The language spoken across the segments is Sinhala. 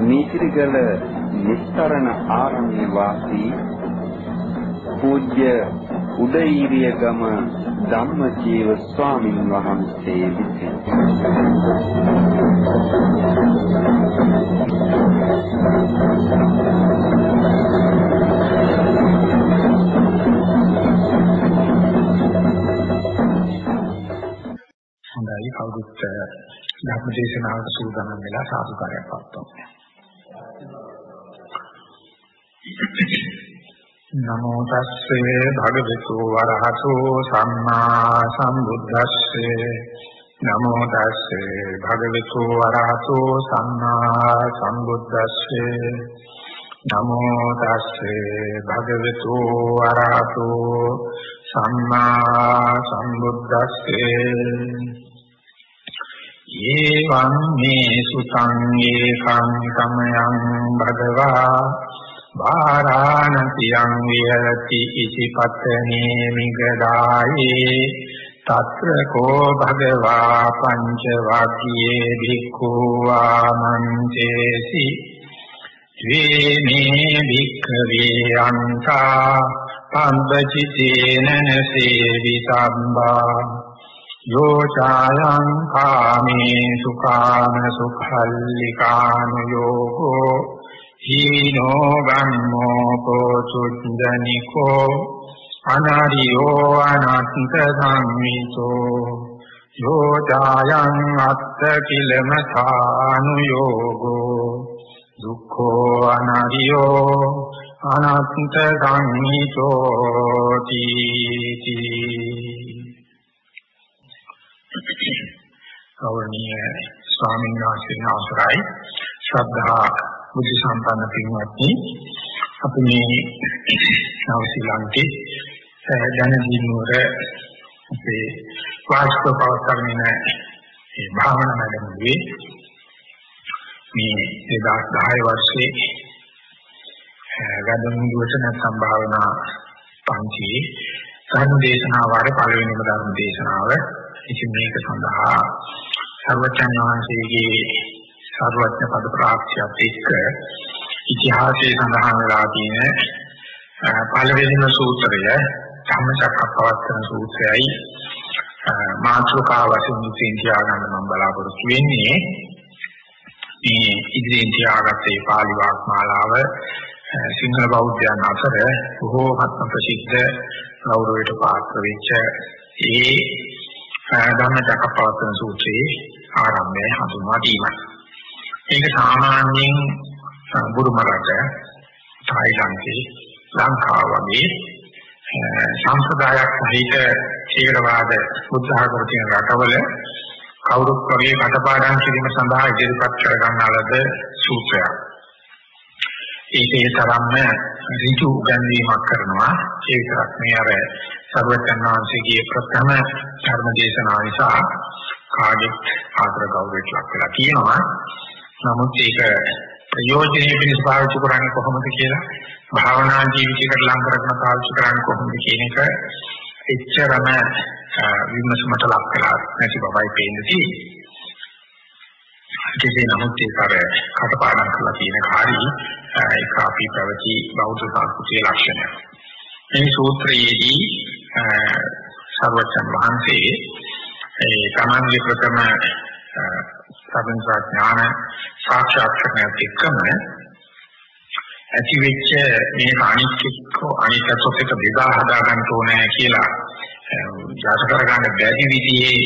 මීතිරිගල නිස්තරණ ආරණ්‍ය වාසී පූජ්‍ය උදේීරියගම ධම්මජීව ස්වාමින් වහන්සේ විසින් හොඳයි කවුරුත් ධර්ම දේශනාවට සූදානම් වෙලා සාදුකාරයක් පවත්වමු. නමෝ තස්සේ භගවතු වරහතෝ සම්මා සම්බුද්දස්සේ. නමෝ තස්සේ භගවතු වරහතෝ සම්මා සම්බුද්දස්සේ. නමෝ තස්සේ භගවතු වරහතෝ සම්මා සම්බුද්දස්සේ. ඒවං මේ සුතං ඒකං සමයං භගවා වාරාණසියං විහෙරති ඉසිපතනේ මිගදායේ తත්‍ර කෝ භගවා පංච වාක්‍යේ භික්ඛු ආමන්තේසි ද්වේ මේ භික්ඛවේ අන්තා පබ්බචිතේන සේවිතම්බා යෝ ඡායං කාමේ සුඛාන සුඛල්ලිකාන යෝගෝ හීනෝ ගම්මෝ පොසුද්දනිකෝ අනාරියෝ අනන්ත ධම්මිතෝ යෝ ඡායං අත්ත කිලමතානු යෝගෝ දුක්ඛෝ අනාරියෝ අනන්ත ධම්මිතෝ තීති ගෞරවනීය ස්වාමීන් වහන්සේ අවසරයි ශ්‍රද්ධා බුද්ධ සම්පන්න පින්වත්නි අපි මේ නවසීලන්තේ දැනදීනුවර අපේ වාස්තු පවත්වන්නේ මේ භාවනා මැදමුවේ මේ 2010 වර්ෂයේ ගන්ධමුදුවට නැත්නම් භාවනා පන්තියේ ධර්ම දේශනාව වාරේ පළවෙනිම ධර්ම දේශනාව. ඉතින් මේක සඳහා සර්වචන් වහන්සේගේ සර්වඥ පද ප්‍රාක්ෂියත් එක්ක ඉතිහාසයේ සඳහන් වෙලා තියෙන පළවෙනිම සූත්‍රය ධම්මචක්කප්පවත්තන සූත්‍රයයි මාතෘකාව වශයෙන් ඉතින් තියාගන්න මම බලාපොරොත්තු වෙන්නේ මේ ඉදිරියෙන් තියාගත්තේ පාලි වාග්මාලාව සිංහල බෞද්ධයන් අතර බොහෝමත්ම ප්‍රසිද්ධ ගෞරවයට පාත්‍ර වෙච්ච ඒ ධම්මචක්කප්පවත්තන සූත්‍රයේ ආරම්භය හඳුන්වා දීමයි. ඒක සාමාන්‍යයෙන් බුරුම රට, තායිලන්තේ, ලංකාව වගේ සම්ප්‍රදායක් සහිත ශීඝ්‍රවාද බුද්ධ ආගම තියෙන රටවල කවුරුත් වගේ කටපාඩම් කිරීම සඳහා ඉදිරිපත් කර ගන්නාලද සූත්‍රයක්. ඒකේ තරම්ම ඍජු උගන්වීමක් කරනවා ඒ විතරක් මේ අර සර්වඥාන්සේගේ ප්‍රථම ධර්ම දේශනාව නිසා කාගෙත් ආදර ගෞරවයට ලක් වෙලා තියෙනවා නමුත් ඒක ප්‍රයෝජනෙ පිණිස පාවිච්චි කරන්නේ කොහොමද කියලා භාවනා ජීවිතයකට ලං කරගෙන පාවිච්චි කරන්නේ කොහොමද කියන එක එච්චරම විමසමට ලක් වෙලා නැති බවයි පේන්නේ කෙසේ නමුත් ඒක අර කටපාඩම් කරලා තියෙන කාරී ඒක අපි පැවති බෞද්ධ සංස්කෘතියේ ලක්ෂණය. මේ සූත්‍රයේදී සර්වචන් වහන්සේ ඒ තමන්ගේ ප්‍රථම සබන්සා ඥාන සාක්ෂාත් කරගන්න එක්කම ඇති වෙච්ච මේ අනිත්‍යකෝ අනිත්‍යත්වයට බෙදා හදා ගන්න ඕනේ කියලා ජාත කරගන්න බැරි විදිහේ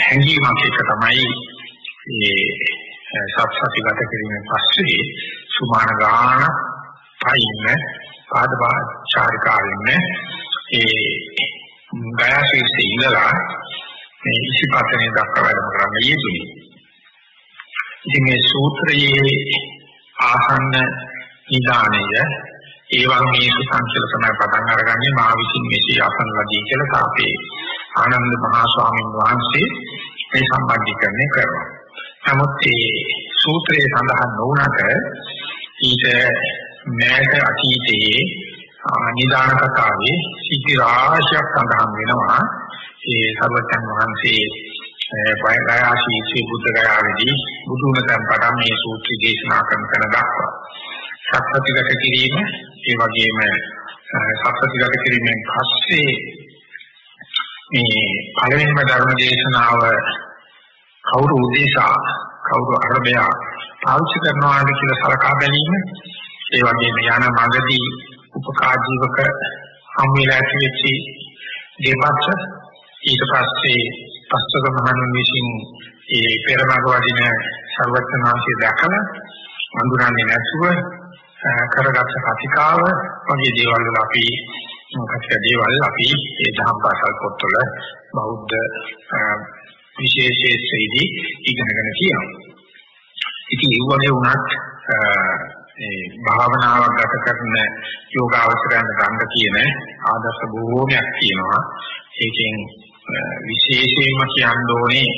හැඟීමක් එක තමයි මේ සත්‍යතිගත කිරීමෙන් පස්සේ සුමාන ගාන පයින්න පාදපාචාරිකාවෙන්න ඒ ගයාශීර්ෂයේ ඉඳලා මේ ඉසිපතනේ දක්වා වැඩම කරන්න යෙදුනේ. ඉතින් මේ සූත්‍රයේ ආසන්න නිදානය ඒවන් මේ සංකල්ප තමයි පටන් අරගන්නේ මා විසින් මෙසේ අසන ලදී කියලා තාපේ ආනන්ද මහා ස්වාමීන් වහන්සේ මේ සම්බන්ධීකරණය කරනවා. නමුත් මේ සූත්‍රයේ සඳහන් නොවුනට ඊට මෑත අතීතයේ නිදාන කතාවේ සිද්ධි රාශියක් සඳහන් වෙනවා. ඒ සර්වඥ වහන්සේ වයගාශී ශ්‍රී බුද්ධ ගයාවේදී බුදුන තැන් පටන් මේ සූත්‍රය දේශනා කරන තැන දක්වා සත්‍යතිගත කිරීම ඒ වගේම සත්‍යතිගත කිරීමෙන් පස්සේ මේ පළවෙනිම ධර්ම දේශනාව කවුරු උදේසා කවුරු අරබයා පාවිච්චි කරනවාද කියලා සලකා බැලීම ඒ වගේම යන මඟදී උපකාජීවක සම්මිලා ඇතිවෙච්ච දෙපක්ෂ ඊට පස්සේ පස්වක මහණුන් විසින් ඒ පෙරමග වදින සර්වඥාන්සේ දැකලා අඳුරන්නේ නැතුව කරගත් කතිකාව වගේ දේවල් වල අපි කතික දේවල් අපි ඒ දහම් පාසල් පොත්වල බෞද්ධ විශේෂයේදී ඉගෙනගෙන තියෙනවා. ඉතින් ඒ වගේ වුණත් ඒ භාවනාවක් ගත කරන යෝගාවචරයන් ගන්න කියන ආදර්ශ බොහෝමයක් තියෙනවා. ඒකෙන් විශේෂයෙන්ම කියන්න ඕනේ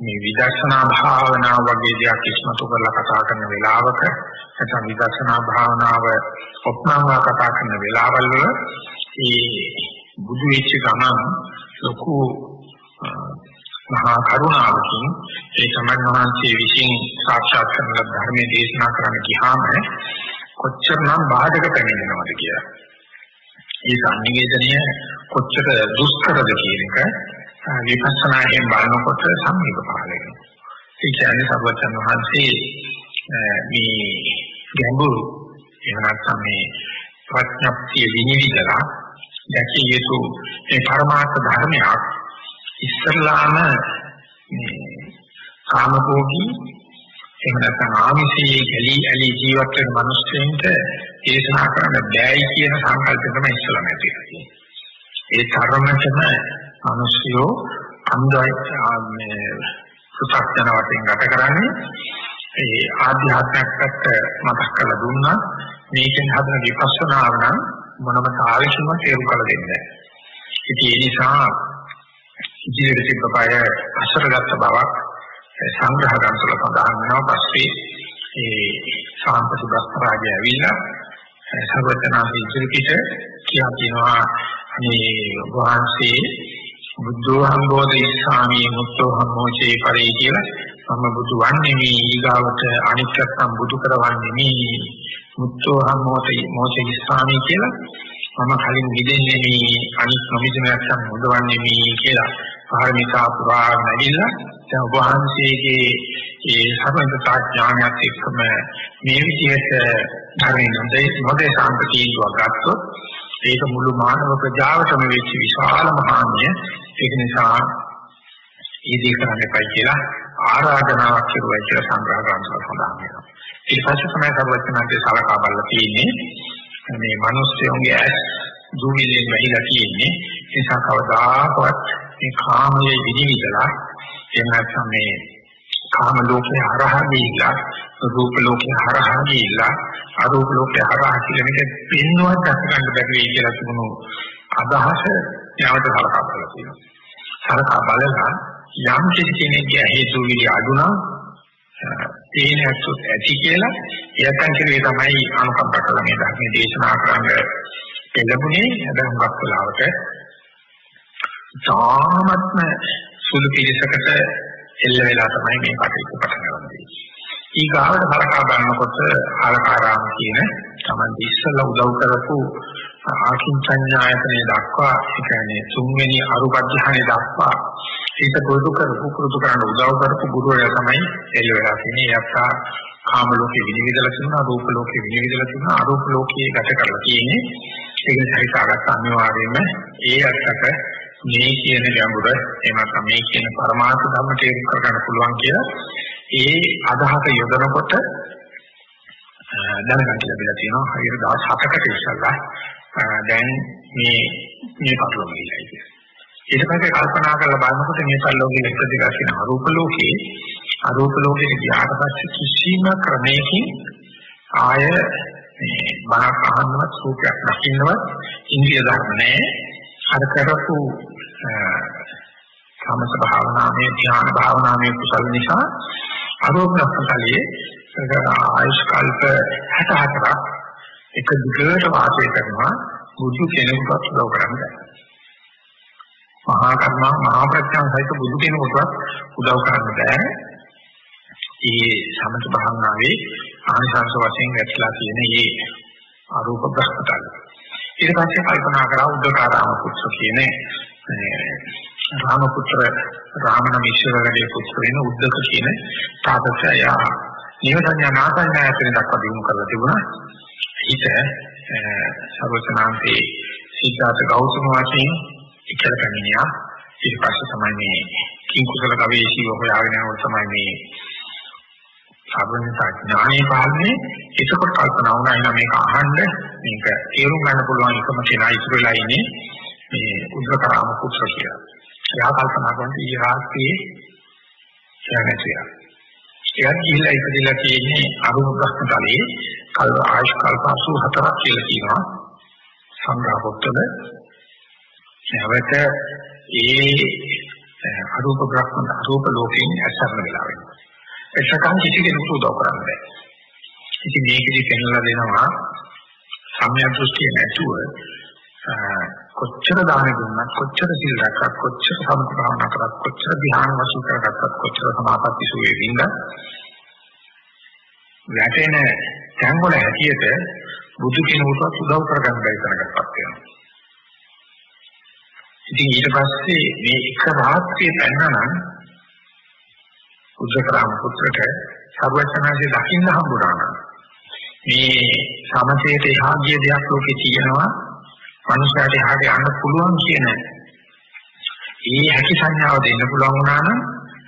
මේ විදර්ශනා භාවනාව වගේ දෙයක් ඉස්මතු කරලා කතා කරන වෙලාවක නැත්නම් විදර්ශනා භාවනාව ඔප්නාවා කතා කරන වෙලාවල් වල ඒ බුදු වෙච්ච ගමන් ලොකු මහා කරුණාවකින් ඒ සමන් වහන්සේ විසින් සාක්ෂාත් කරන ධර්මයේ දේශනා කරන්න ගියාම කොච්චරනම් බාධක පැමිණෙනවද කියලා. ඒ සංනිවේදනය කොච්චර දුෂ්කරද කියන එක විපස්සනායෙන් බලනකොට සම්මික පහල වෙනවා. ඒ කියන්නේ සර්වචන් වහන්සේ මේ ගැඹුරු එහෙම නැත්නම් මේ ප්‍රඥප්තිය විනිවිදලා දැකිය යුතු ඒ පරමාර්ථ ධර්මයක් ඉස්සල්ලාම මේ කාමභෝගී එහෙම නැත්නම් ආමිෂයේ ගැලී ඇලී ජීවත් වෙන මිනිස්සුන්ට දේශනා කරන්න බෑයි කියන සංකල්පය තමයි ඉස්සලම ඇති වෙන්නේ. ඒ තරමටම මිනිස්සුયો අන්දයි මේ සුසක්තන වශයෙන් ගත කරන්නේ. ඒ ආධ්‍යාත්මික පැත්ත මතක් කරලා දුන්නා. මේකෙන් හදන විපස්සනාව නම් මොනම තාලෙකින්ම තේරුම් කළ දෙන්නේ නැහැ. ඉතින් ඒ නිසා ඉදිරියට තිබ්බ බය අසරගත බවක් සංග්‍රහ ගන්සල සඳහන් වෙනවා. පස්සේ ඒ සාම්පති බස්තරාජය ඇවිල්ලා සර්වඥාන්සේ ඉදිරිපිට කියා කියනවා මේ වහන්සේ බුද්ධෝහං බෝධිසාමී මුත්තෝහං මොචේ පරේ කියලා මම බුදු වන්නේ මේ ඊගාවට අනිත්‍යත්ම් බුදු කරවන්නේ මේ මුත්තෝහං මොචේ මොචේ ස්වාමී කියලා මම කලින් මිදෙන්නේ මේ අනිත් නොමිදෙන නැත්නම් හොදවන්නේ මේ කියලා පාරමිතා පුරාගෙන ඇවිල්ලා දැන් ඔබ වහන්සේගේ ඒ සර්වඥතා ඥානයත් එක්කම මේ විදිහට ධර්මයේ නොදේ සාන්තිීව ගත්තොත් ඒක මුළු මානව ප්‍රජාවටම වෙච්ච විශාල මහාන්‍ය. ඒක නිසා ඊදී කරන්න එපා කියලා ආරාධනාවක් කරුවා කියලා සංග්‍රහ ගන්නවා සඳහන් වෙනවා. ඊට පස්සේ තමයි සර්වඥාන්සේ සලකා බලලා තියෙන්නේ. මේ මිනිස්යෝගේ ඇස් දුවිලෙන් වැහිලා තියෙන්නේ. ඒ නිසා කවදාකවත් මේ කාමයේ විනිවිදලා එහෙම නැත්නම් මේ කාම ලෝකේ හරහා ගිහිලා රූප ලෝකේ හරහා ගිහිලා අරූප ලෝකේ හරහා කියලා මේක පින්වත් අත්ගන්න බැරි වෙයි කියලා තිබුණු අදහස නැවත සලකා බලලා තියෙනවා. සලකා බලලා යම් කිසි කෙනෙක්ගේ හේතු විදි අඩුනා ඒ නැත්නම් ඇති කියලා එයන් කිරුවේ තමයි අනුකම්ප කළ මේ ධර්ම දේශනා කරන්න පෙළඹුණේ හැබැයි හුඟක් වෙලාවට තාමත්ම සුළු පිළිසකට එල්ල වෙලා තමයි මේ කටයුතු පටන් ගන්නේ. ඊගාවට හරකා බලනකොට ආලකාරාම කියන තමයි ඉස්සෙල්ලා උදව් කරපු ආකින්චඤ්ඤායතනෙ දක්වා ඒ කියන්නේ තුන්වෙනි අරුපඥානෙ දක්වා ඒක පුරුදු කරපු පුරුදු කරන්න උදව් කරපු ගුරුවරයා තමයි එල්ල වෙලා තියෙන්නේ. එයාට කාම ලෝකේ විනිවිදලා තියෙනවා, රූප ලෝකේ විනිවිදලා තියෙනවා, අරූප ලෝකේ ගත කරලා තියෙන්නේ. ඒක නිසා හිතාගත්ත අනිවාර්යයෙන්ම ඒ අත්තක මේ කියන ගැඹුර එහෙම නැත්නම් මේ කියන පරමාර්ථ ධර්ම තේරුම් කරගන්න පුළුවන් කියලා ඒ අදහස යොදනකොට දැනගන්න ලැබිලා තියෙනවා හරියට දවස් 7කට ඉස්සෙල්ලා දැන් මේ මේ පරිලෝකය ඉන්නේ. ඊට පස්සේ කල්පනා කරලා බලනකොට මේ පරිලෝකයේ ඉස්සෙල්ලා තියෙන අරූප ලෝකේ අරූප ලෝකෙට ගියාට පස්සේ කිසිම ක්‍රමයකින් ආය මේ බණක් අහන්නවත් සූපයක් දකින්නවත් ඉන්ද්‍රිය ධර්ම නැහැ. අර කරපු සමස භාවනාවේ ධ්‍යාන භාවනාවේ කුසල නිසා අරෝපණකලියේ ආයුෂ් කල්ප 64ක් එක දිගට වාසය කරනවා බුදු කෙනෙකුට උදව් කරන්නේ. මහා කර්ම මහා ප්‍රඥා සහිත බුදු කෙනෙකුට උදව් කරන්න බෑ. ඒ සමත භාවනාවේ ආනිසංස වශයෙන් වැටලා තියෙන මේ අරූප බ්‍රහ්මතල. ඊට පස්සේ කල්පනා කරා උද්දකාරාම පුත්‍ර කියන රාම පුත්‍ර රාමන මිශ්‍රවරගේ පුත්‍ර වෙන උද්දක කියන තාපසය නිවසඤ්ඤා නාසඤ්ඤායතන දක්වා දිනු කරලා තිබුණා. ඊට සර්වචනාන්තේ සිද්ධාර්ථ ගෞතම වශයෙන් ඉතල පැමිණියා. ඊට පස්සේ තමයි මේ කිං කුසල ගවේෂී හොයාගෙන යනකොට තමයි මේ සාධනතා ඥානේ පාන්නේ ඒකකොට කල්පනා වුණා එන මේක අහන්න මේක තේරුම් ගන්න පුළුවන් එකම කෙනා ඉතුරු වෙලා ඉන්නේ මේ උද්දකරාම පුත්‍ර කියලා. එයා කල්පනා කරන්නේ ඊ රාත්‍රියේ ඡාගතිය. එයා ගිහිල්ලා ඉපදලා තියෙන්නේ අරුම ප්‍රශ්නතලේ කල් ආයුෂ් කල්ප 84ක් කියලා කියනවා. සංඝා පොත්තල නැවත ඒ අරූප බ්‍රහ්ම අරූප ලෝකයෙන් ඇසරන වෙලා වෙනවා. එසකන් කිසි කෙනෙකුට උදව් කරන්න බෑ. ඉතින් මේකෙදි පෙන්වලා දෙනවා සම්‍යක් දෘෂ්ටිය නැතුව කොච්චර දාන දුන්නත් කොච්චර සිල් රැක්කත් කොච්චර සමථ භාවනා කරත් කොච්චර ධ්‍යාන වශයෙන් කරගත්තත් කොච්චර සමාපatti සුවේ වින්ද වැටෙන තැන් වල හැටියට බුදු කෙනෙකුට උදව් කරගන්න බැරි තරකටපත් වෙනවා. ඉතින් ඊට පස්සේ මේ එක රාත්‍රියේ පැනනනම් උද්දකරාම පුත්‍රට සර්වචනාසේ දකින්න හම්බුනා නම් මේ සමතේට එහා ගිය දෙයක් ලෝකේ තියෙනවා මනුෂ්‍යයාට එහාට යන්න පුළුවන් කියන ඒ හැකි සංඥාව දෙන්න පුළුවන් වුණා නම්